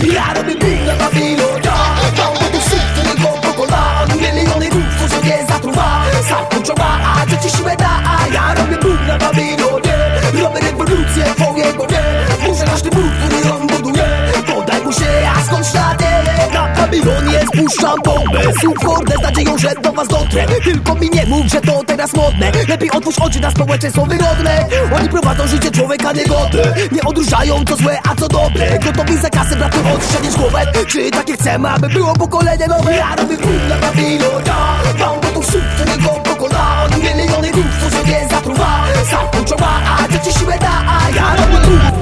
Sfilare per birra da pilota Caldo di suffo di poco colà Un milione di gufo so che sa trovare Sa con ci si da pilota Spuszczam bombę Słów hordę z nadzieją, że do was dotrę. Tylko mi nie mów, że to teraz modne. Lepiej otwórz oczy na społeczeństwo wygodne Oni prowadzą życie człowieka niegodne. Nie odróżniają co złe, a co dobre. Gotowi za kasę, braty, odstrzelić głowę. Czy takie chcemy, aby było pokolenie nowe? Ja robię na